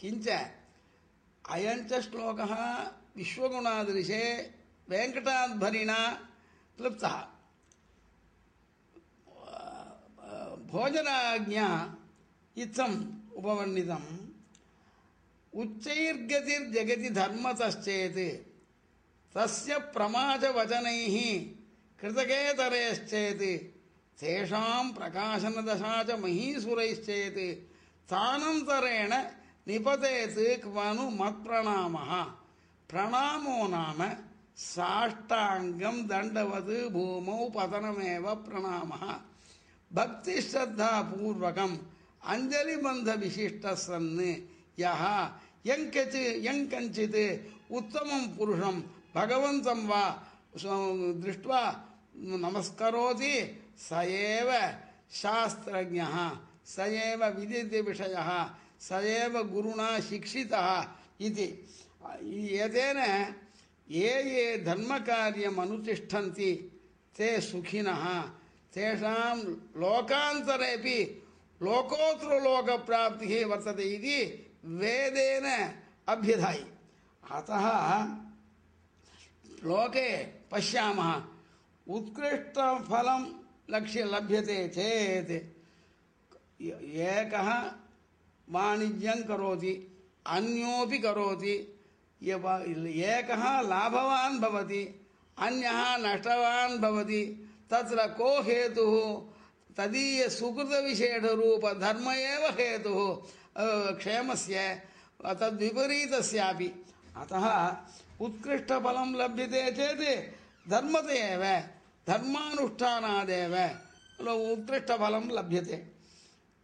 किञ्च अयञ्च श्लोकः विश्वगुणादृशे वेङ्कटाध्वरिणा क्लुप्तः भोजनाज्ञा इत्थम् उपवर्णितम् उच्चैर्गतिर्जगति धर्मतश्चेत् तस्य प्रमाचवचनैः कृतकेतरेश्चेत् तेषां प्रकाशनदशा च महीसुरैश्चेत् நிபதேசு மனு மத் பிரணாமஹா பிரணாமோ நாம சாஷ்டாங்கம் தண்டவது பூமௌ பதனமேவ பிரணாமஹா. பக்தி ஸ்ரத்தா பூர்வகம் அஞ்சலி பந்த விசிஷ்ட சன்னு யஹா. எங்கச்சு எங்கஞ்சித் உத்தமம் புருஷம் பகவந்தம் வா திருஷ்டுவா நமஸ்கரோதி ச சாஸ்திரஜா स एव विदितविषयः स एव गुरुणा शिक्षितः इति। एतेन ये ये धर्मकार्यम् अनुतिष्ठन्ति ते सुखिनः। तेषां लोकान्तरेपि लोकोत्तरलोकप्राप्तिः वर्तते इति वेदेन अभ्यधायि अतः लोके पश्यामः, उत्कृष्टफलं लक्ष्य लभ्यते चेत् एकः वाणिज्यं करोति अन्योपि करोति। एकः लाभवान् भवति अन्यः नष्टवान् भवति। तत्र को हेतुः? तदीयसुकृतविशेषरूपधर्म एव हेतुः। अ, क्षेमस्य तद्विपरीतस्यापि। अतः उत्कृष्टफलं लभ्यते चेत् धर्मत एव धर्मानुष्ठानादेव। उत्कृष्टफलं लभ्यते।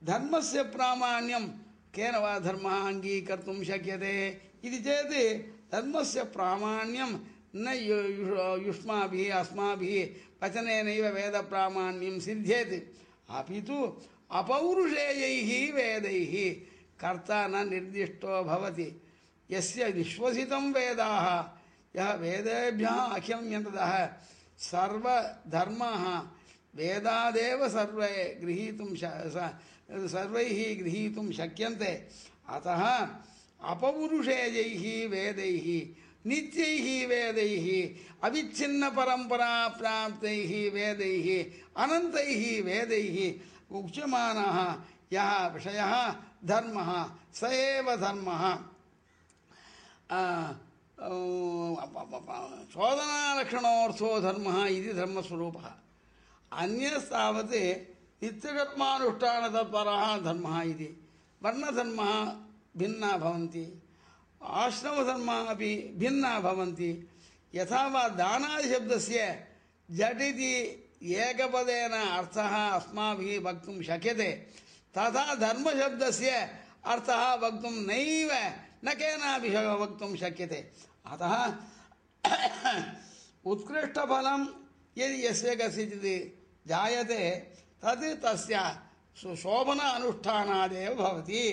धर्मस्य प्रामाण्यं केन वा धर्मः अङ्गीकर्तुं शक्यते? चेत् धर्मस्य प्रामाण्यं न यु- यु- युष्माभिः, अस्माभिः वचनेनैव वेदप्रामाण्यं सिद्ध्येत्। अपि तु अपौरुषेयैः वेदैः कर्ता न निर्दिष्टो भवति। यस्य विश्वसितं वेदाः, यः वेदेभ्यः अख्यम्यन्ततः सर्वधर्माः वेदादेव सर्वे गृहीतुं सर्वैः गृहीतुं शक्यन्ते। अतः अपपुरुषेयैः वेदैः, नित्यैः वेदैः अविच्छिन्नपरम्पराप्राप्तैः वेदैः, अनन्तैः वेदैः उच्यमानः यः विषयः धर्मः, स एव धर्मः। शोधनालक्षणोऽर्थो धर्मः इति धर्मस्वरूपः। अन्यस्तावत् नित्यकर्मानुष्ठानतत्परः धर्मः इति वर्णधर्मः भिन्ना भवन्ति आश्रमधर्माः अपि भिन्ना भवन्ति यथा वा दानादिशब्दस्य झटिति एकपदेन अर्थः अस्माभिः वक्तुं शक्यते तथा धर्मशब्दस्य अर्थः वक्तुं नैव न केनापि वक्तुं शक्यते अतः उत्कृष्टफलं यदि यस्य कस्यचित् जायते तत् तस्य सुशोभन अनुष्ठानादेव भवति।